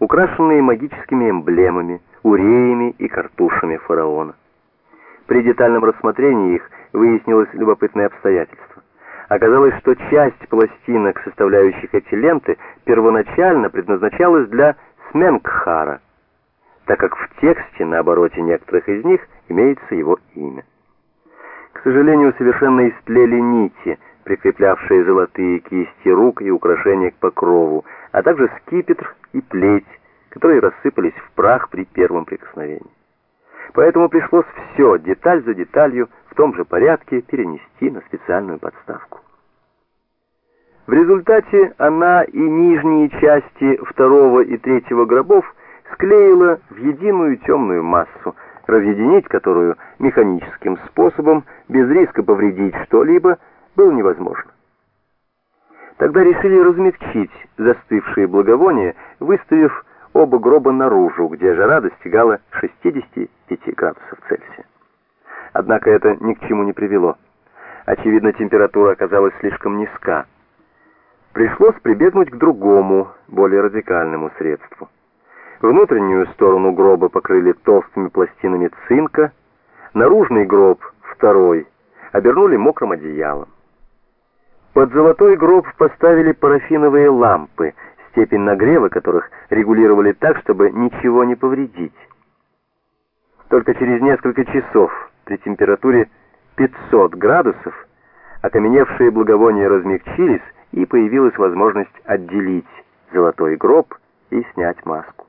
украшенные магическими эмблемами, уреями и картушами фараона. При детальном рассмотрении их выяснилось любопытное обстоятельство. Оказалось, что часть пластинок, составляющих эти ленты, первоначально предназначалась для Сменкхара, так как в тексте на обороте некоторых из них имеется его имя. К сожалению, совершенно истлели нити, прикреплявшие золотые кисти рук и украшения к покрову, а также скипетр и плеть, которые рассыпались в прах при первом прикосновении. Поэтому пришлось все, деталь за деталью, в том же порядке перенести на специальную подставку. В результате она и нижние части второго и третьего гробов склеила в единую темную массу, разъединить которую механическим способом, без риска повредить что-либо, было невозможно. Тогда решили размягчить застывшие благовония, выставив оба гроба наружу, где жара достигала 65 градусов Цельсия. Однако это ни к чему не привело. Очевидно, температура оказалась слишком низка. Пришлось прибегнуть к другому, более радикальному средству. Внутреннюю сторону гроба покрыли толстыми пластинами цинка, наружный гроб, второй, обернули мокрым одеялом. Под золотой гроб поставили парафиновые лампы, степень нагрева которых регулировали так, чтобы ничего не повредить. Только через несколько часов при температуре 500 градусов окаменевшие благовония размягчились, и появилась возможность отделить золотой гроб и снять маску.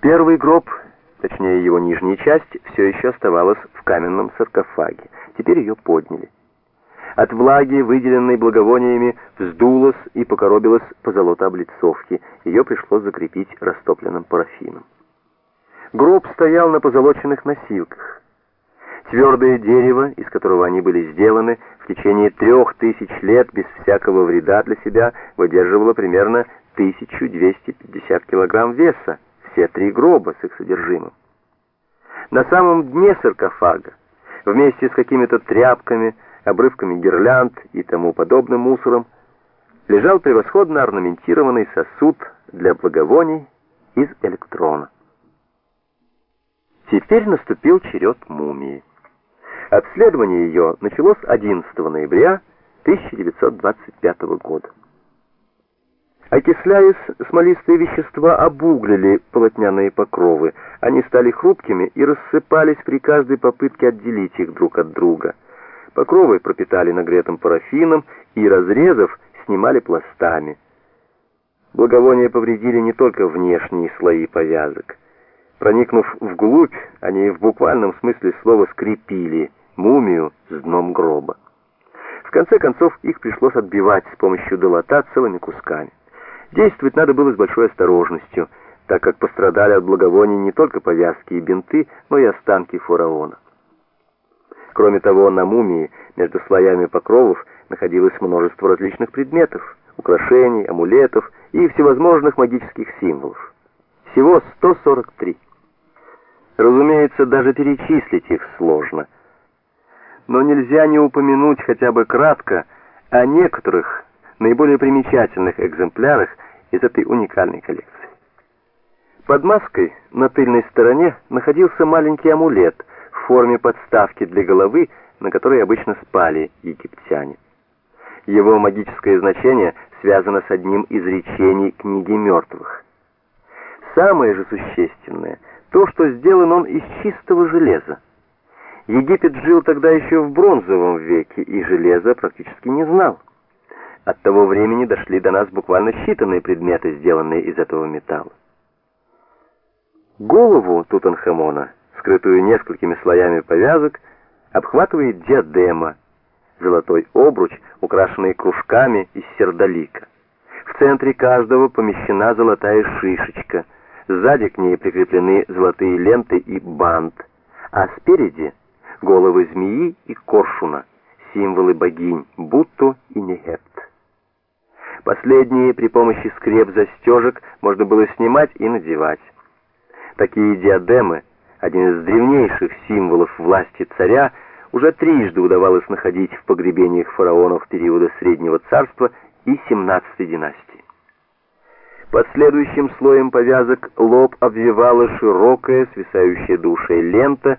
Первый гроб, точнее его нижняя часть, все еще оставалась в каменном саркофаге. Теперь ее подняли. От влаги, выделенной благовониями, вздулась и покоробилась позолота облицовки. Ее пришлось закрепить растопленным парафином. Гроб стоял на позолоченных носилках. Твердое дерево, из которого они были сделаны, в течение трех тысяч лет без всякого вреда для себя выдерживало примерно 1250 килограмм веса, все три гроба с их содержимым. На самом дне саркофага, вместе с какими-то тряпками, обрывками гирлянд и тому подобным мусором, лежал превосходно орнаментированный сосуд для благовоний из электрона. Теперь наступил черед мумии. Обследование ее началось 11 ноября 1925 года. Окисляясь, смолистые вещества обуглили полотняные покровы. Они стали хрупкими и рассыпались при каждой попытке отделить их друг от друга. Покровы пропитали нагретым парафином и, разрезав, снимали пластами. Благовония повредили не только внешние слои повязок. Проникнув вглубь, они в буквальном смысле слова скрепили мумию с дном гроба. В конце концов, их пришлось отбивать с помощью долота целыми кусками. Действовать надо было с большой осторожностью, так как пострадали от благовоний не только повязки и бинты, но и останки фараона. Кроме того, на мумии между слоями покровов находилось множество различных предметов, украшений, амулетов и всевозможных магических символов. Всего 143. Разумеется, даже перечислить их сложно. Но нельзя не упомянуть хотя бы кратко о некоторых наиболее примечательных экземплярах из этой уникальной коллекции. Под маской на тыльной стороне находился маленький амулет форме подставки для головы, на которой обычно спали египтяне. Его магическое значение связано с одним из речений книги мертвых. Самое же существенное – то, что сделан он из чистого железа. Египет жил тогда еще в бронзовом веке, и железа практически не знал. От того времени дошли до нас буквально считанные предметы, сделанные из этого металла. Голову Тутанхамона, скрытую несколькими слоями повязок, обхватывает диадема, золотой обруч, украшенный кружками из сердолика. В центре каждого помещена золотая шишечка, сзади к ней прикреплены золотые ленты и бант, а спереди головы змеи и коршуна, символы богинь Бутту и Нехепт. Последние при помощи скреп-застежек можно было снимать и надевать. Такие диадемы, один из древнейших символов власти царя, уже трижды удавалось находить в погребениях фараонов периода Среднего Царства и XVII династии. Под следующим слоем повязок лоб обвивала широкая, свисающая до лента,